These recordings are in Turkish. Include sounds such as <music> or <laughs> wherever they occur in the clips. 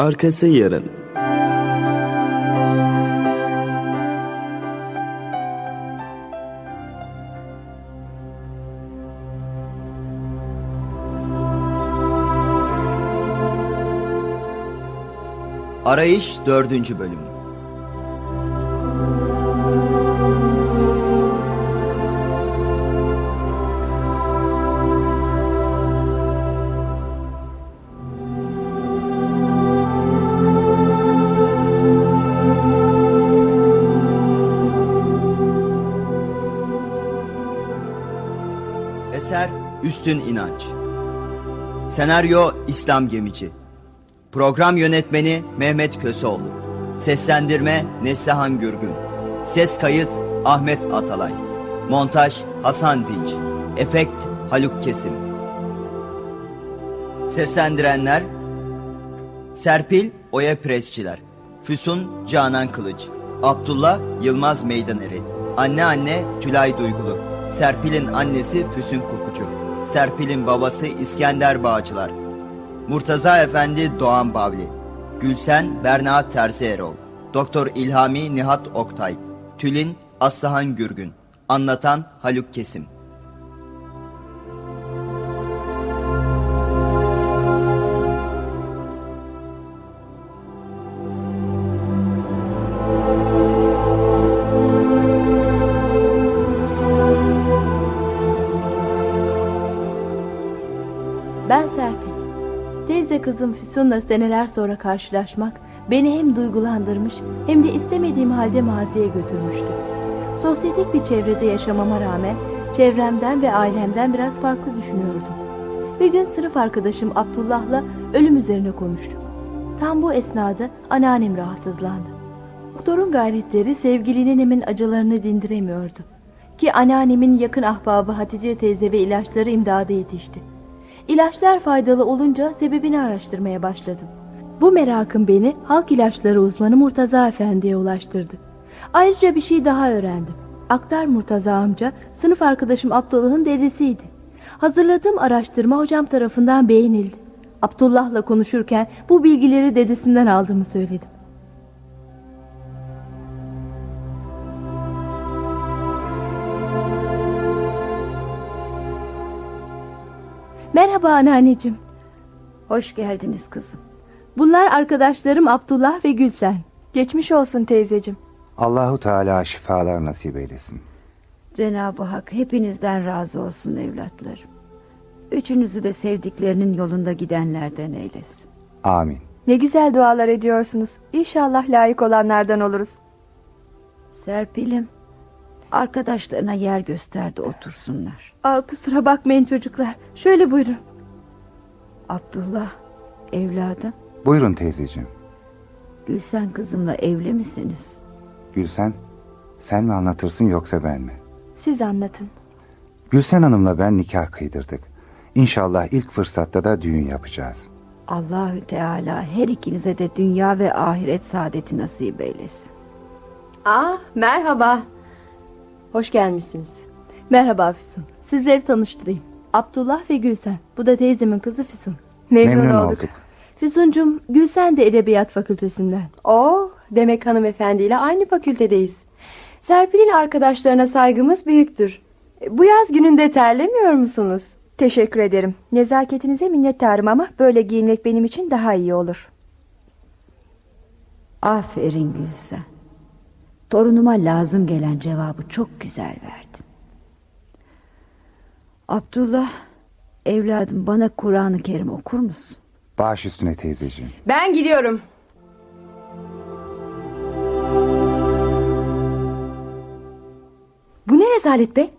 Arkası yarın. Arayış dördüncü bölüm. Eser Üstün İnanç Senaryo İslam Gemici Program yönetmeni Mehmet Köseoğlu. Seslendirme Neslihan Gürgün. Ses kayıt Ahmet Atalay. Montaj Hasan Dinç. Efekt Haluk Kesim. Seslendirenler Serpil Oya Presçiler. Füsun Canan Kılıç. Abdullah Yılmaz Meydaneri. Anne anne Tülay Duygulu. Serpil'in annesi Füsun Kokucu. Serpil'in babası İskender Bağcılar Murtaza Efendi Doğan Bavli Gülsen Berna Terzi Erol Doktor İlhami Nihat Oktay Tülin Aslıhan Gürgün Anlatan Haluk Kesim kızım Füsun'la seneler sonra karşılaşmak beni hem duygulandırmış hem de istemediğim halde maziye götürmüştü. Sosyetik bir çevrede yaşamama rağmen çevremden ve ailemden biraz farklı düşünüyordum. Bir gün sınıf arkadaşım Abdullah'la ölüm üzerine konuştuk. Tam bu esnada anneannem rahatsızlandı. Doktorun gayretleri sevgili nenemin acılarını dindiremiyordu. Ki anneannemin yakın ahbabı Hatice teyze ve ilaçları imdada yetişti. İlaçlar faydalı olunca sebebini araştırmaya başladım. Bu merakım beni halk ilaçları uzmanı Murtaza Efendi'ye ulaştırdı. Ayrıca bir şey daha öğrendim. Aktar Murtaza amca sınıf arkadaşım Abdullah'ın dedesiydi. Hazırladığım araştırma hocam tarafından beğenildi. Abdullah'la konuşurken bu bilgileri dedesinden aldığımı söyledim. Merhaba anneanneciğim. Hoş geldiniz kızım. Bunlar arkadaşlarım Abdullah ve Gülsen. Geçmiş olsun teyzeciğim. Allahu Teala şifalar nasip eylesin. Cenab-ı Hak hepinizden razı olsun evlatlarım. Üçünüzü de sevdiklerinin yolunda gidenlerden eylesin. Amin. Ne güzel dualar ediyorsunuz. İnşallah layık olanlardan oluruz. Serpil'im arkadaşlarına yer gösterdi otursunlar. Aa, kusura bakmayın çocuklar. Şöyle buyurun. Abdullah evladım Buyurun teyzeciğim. Gülsen kızımla evli misiniz? Gülsen, sen mi anlatırsın yoksa ben mi? Siz anlatın. Gülsen Hanım'la ben nikah kıydırdık. İnşallah ilk fırsatta da düğün yapacağız. Allahü Teala her ikinize de dünya ve ahiret saadeti nasip eylesin. Aa, merhaba. Hoş gelmişsiniz. Merhaba Füsun. Sizleri tanıştırayım. Abdullah ve Gülsen. Bu da teyzemin kızı Füsun. Memnun, Memnun olduk. olduk. Füsuncum Gülsen de Edebiyat Fakültesinden. Oo, demek hanımefendiyle aynı fakültedeyiz. Serpil'in arkadaşlarına saygımız büyüktür. Bu yaz gününde terlemiyor musunuz? Teşekkür ederim. Nezaketinize minnettarım ama böyle giyinmek benim için daha iyi olur. Aferin Gülsen. Torunuma lazım gelen cevabı çok güzel verdin. Abdullah, evladım bana Kur'an-ı Kerim okur musun? Baş üstüne teyzeciğim. Ben gidiyorum. Bu ne rezalet be?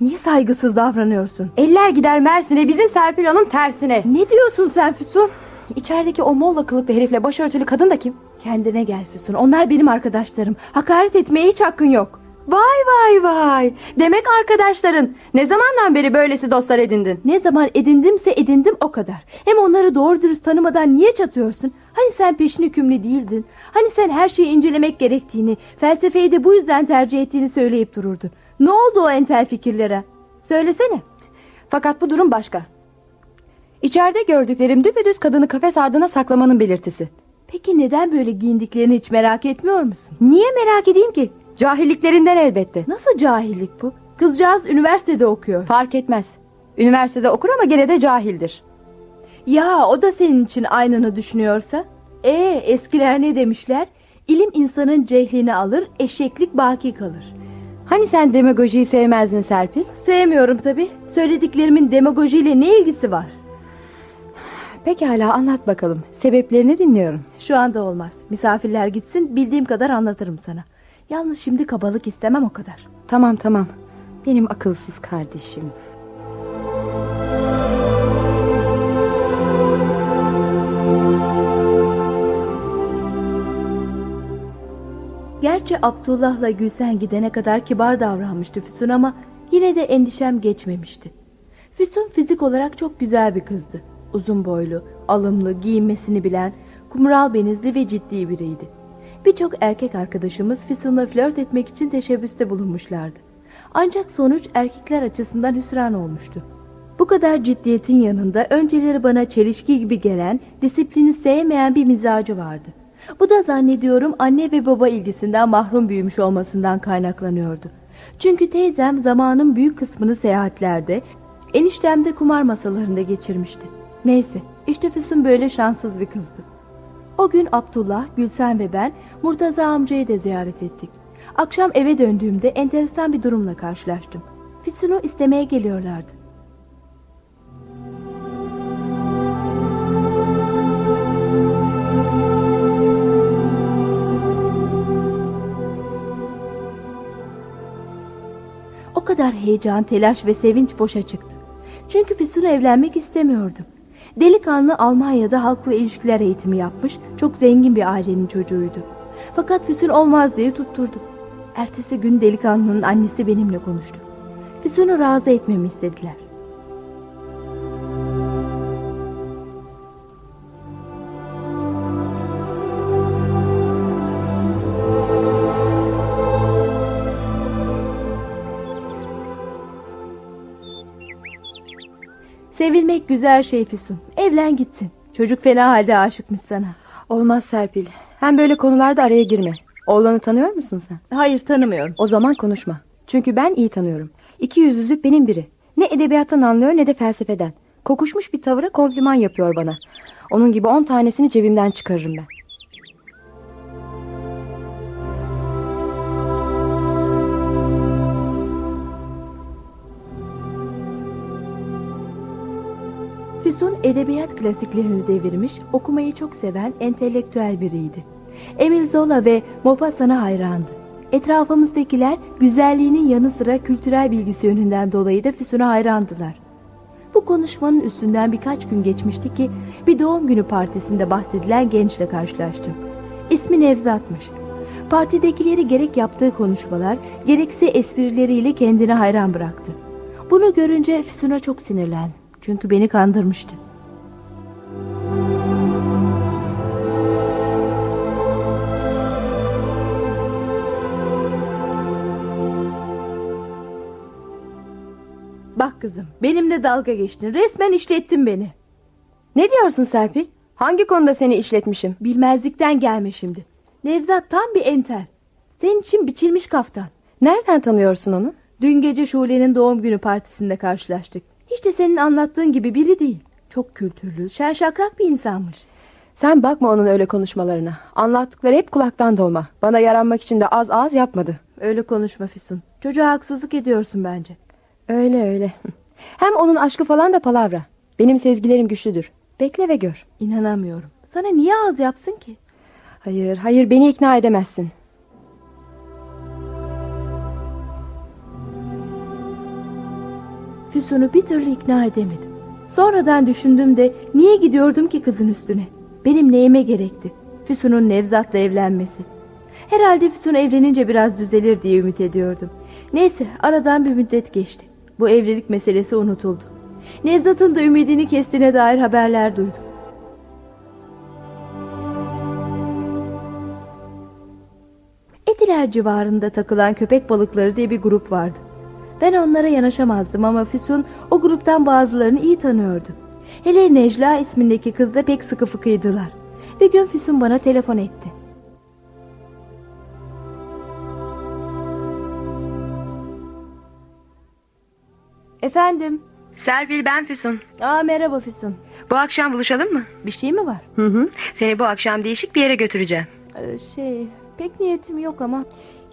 Niye saygısız davranıyorsun? Eller gider Mersin'e bizim Serpil Hanım tersine. Ne diyorsun sen Füsun? İçerideki o molla kılıklı herifle başörtülü kadın da kim? Kendine gel Füsun. Onlar benim arkadaşlarım. Hakaret etmeye hiç hakkın yok. Vay vay vay. Demek arkadaşların. Ne zamandan beri böylesi dostlar edindin? Ne zaman edindimse edindim o kadar. Hem onları doğru dürüst tanımadan niye çatıyorsun? Hani sen peşin hükümlü değildin? Hani sen her şeyi incelemek gerektiğini, felsefeyi de bu yüzden tercih ettiğini söyleyip dururdun? Ne oldu o entel fikirlere? Söylesene. Fakat bu durum başka. İçeride gördüklerim düpedüz kadını kafes ardına saklamanın belirtisi. Peki neden böyle giyindiklerini hiç merak etmiyor musun? Niye merak edeyim ki? Cahilliklerinden elbette. Nasıl cahillik bu? Kızcağız üniversitede okuyor. Fark etmez. Üniversitede okur ama gene de cahildir. Ya o da senin için aynını düşünüyorsa? Ee eskiler ne demişler? İlim insanın cehlini alır, eşeklik baki kalır. Hani sen demagojiyi sevmezdin Serpil? Sevmiyorum tabi. Söylediklerimin demagojiyle ne ilgisi var? Pekala anlat bakalım. Sebeplerini dinliyorum. Şu anda olmaz. Misafirler gitsin bildiğim kadar anlatırım sana. Yalnız şimdi kabalık istemem o kadar. Tamam tamam. Benim akılsız kardeşim. Gerçi Abdullah'la Gülsen gidene kadar kibar davranmıştı Füsun ama yine de endişem geçmemişti. Füsun fizik olarak çok güzel bir kızdı. Uzun boylu, alımlı, giyinmesini bilen, kumral benizli ve ciddi biriydi. Birçok erkek arkadaşımız Füsun'la flört etmek için teşebbüste bulunmuşlardı. Ancak sonuç erkekler açısından hüsran olmuştu. Bu kadar ciddiyetin yanında önceleri bana çelişki gibi gelen, disiplini sevmeyen bir mizacı vardı. Bu da zannediyorum anne ve baba ilgisinden mahrum büyümüş olmasından kaynaklanıyordu. Çünkü teyzem zamanın büyük kısmını seyahatlerde, eniştem de kumar masalarında geçirmişti. Neyse, işte Füsun böyle şanssız bir kızdı. O gün Abdullah, Gülsen ve ben Murtaza amcayı da ziyaret ettik. Akşam eve döndüğümde enteresan bir durumla karşılaştım. Füsun'u istemeye geliyorlardı. O kadar heyecan, telaş ve sevinç boşa çıktı. Çünkü Füsun evlenmek istemiyordum. Delikanlı Almanya'da halkla ilişkiler eğitimi yapmış, çok zengin bir ailenin çocuğuydu. Fakat Füsun olmaz diye tutturdu. Ertesi gün delikanlının annesi benimle konuştu. Füsun'u razı etmemi istediler. Güzel şey Füsun. Evlen gitsin. Çocuk fena halde aşıkmış sana. Olmaz Serpil. Hem böyle konularda araya girme. Oğlanı tanıyor musun sen? Hayır tanımıyorum. O zaman konuşma. Çünkü ben iyi tanıyorum. İki yüzlü benim biri. Ne edebiyattan anlıyor ne de felsefeden. Kokuşmuş bir tavıra kompliman yapıyor bana. Onun gibi on tanesini cebimden çıkarırım ben. Füsun edebiyat klasiklerini devirmiş, okumayı çok seven entelektüel biriydi. Emil Zola ve Maupassant'a hayrandı. Etrafımızdakiler güzelliğinin yanı sıra kültürel bilgisi yönünden dolayı da Füsun'a hayrandılar. Bu konuşmanın üstünden birkaç gün geçmişti ki bir doğum günü partisinde bahsedilen gençle karşılaştım. İsmi Nevzat'mış. Partidekileri gerek yaptığı konuşmalar gerekse esprileriyle kendine hayran bıraktı. Bunu görünce Füsun'a çok sinirlendi. Çünkü beni kandırmıştı. Bak kızım, benimle dalga geçtin. Resmen işlettin beni. Ne diyorsun Serpil? Hangi konuda seni işletmişim? Bilmezlikten gelme şimdi. Nevzat tam bir entel. Senin için biçilmiş kaftan. Nereden tanıyorsun onu? Dün gece Şule'nin doğum günü partisinde karşılaştık. Hiç de senin anlattığın gibi biri değil. Çok kültürlü, şen şakrak bir insanmış. Sen bakma onun öyle konuşmalarına. Anlattıkları hep kulaktan dolma. Bana yaranmak için de az az yapmadı. Öyle konuşma Füsun. Çocuğa haksızlık ediyorsun bence. Öyle öyle. <laughs> Hem onun aşkı falan da palavra. Benim sezgilerim güçlüdür. Bekle ve gör. İnanamıyorum. Sana niye az yapsın ki? Hayır, hayır beni ikna edemezsin. Füsun'u bir türlü ikna edemedim. Sonradan düşündüğümde niye gidiyordum ki kızın üstüne? Benim neyime gerekti? Füsun'un Nevzat'la evlenmesi. Herhalde Füsun evlenince biraz düzelir diye ümit ediyordum. Neyse aradan bir müddet geçti. Bu evlilik meselesi unutuldu. Nevzat'ın da ümidini kestiğine dair haberler duydum. Etiler civarında takılan köpek balıkları diye bir grup vardı. Ben onlara yanaşamazdım ama Füsun o gruptan bazılarını iyi tanıyordu. Hele Necla ismindeki kızla pek sıkı fıkıydılar. Bir gün Füsun bana telefon etti. Efendim. Serpil ben Füsun. Aa merhaba Füsun. Bu akşam buluşalım mı? Bir şey mi var? Hı hı. Seni bu akşam değişik bir yere götüreceğim. Ee, şey pek niyetim yok ama.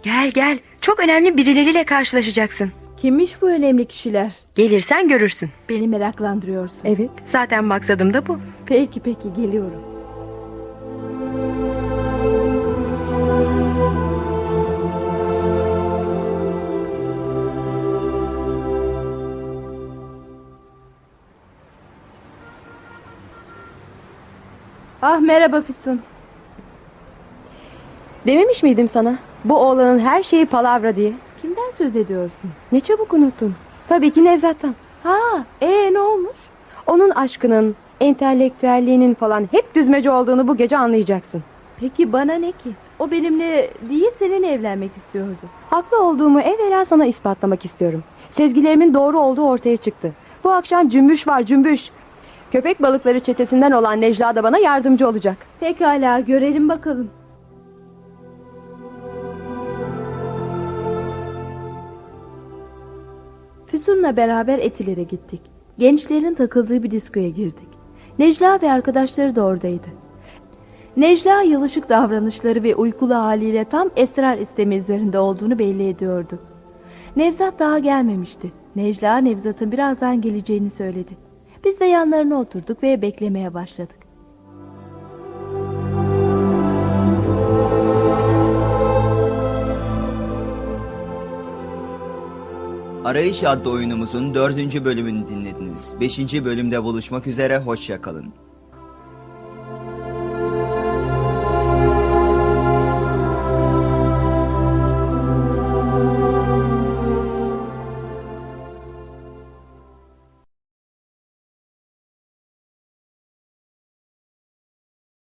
Gel gel. Çok önemli birileriyle karşılaşacaksın. Kimmiş bu önemli kişiler? Gelirsen görürsün. Beni meraklandırıyorsun. Evet. Zaten maksadım da bu. Peki peki geliyorum. Ah merhaba Füsun. Dememiş miydim sana? Bu oğlanın her şeyi palavra diye. Kimden söz ediyorsun? Ne çabuk unuttun. Tabii ki Nevzat'tan. Ha, ee ne olmuş? Onun aşkının, entelektüelliğinin falan hep düzmece olduğunu bu gece anlayacaksın. Peki bana ne ki? O benimle değil seninle evlenmek istiyordu. Haklı olduğumu evvela sana ispatlamak istiyorum. Sezgilerimin doğru olduğu ortaya çıktı. Bu akşam cümbüş var cümbüş. Köpek balıkları çetesinden olan Necla da bana yardımcı olacak. Pekala görelim bakalım. Füsun'la beraber Etiler'e gittik. Gençlerin takıldığı bir diskoya girdik. Necla ve arkadaşları da oradaydı. Necla yılışık davranışları ve uykulu haliyle tam esrar istemi üzerinde olduğunu belli ediyordu. Nevzat daha gelmemişti. Necla Nevzat'ın birazdan geleceğini söyledi. Biz de yanlarına oturduk ve beklemeye başladık. Arayış adlı oyunumuzun dördüncü bölümünü dinlediniz. Beşinci bölümde buluşmak üzere, hoşçakalın.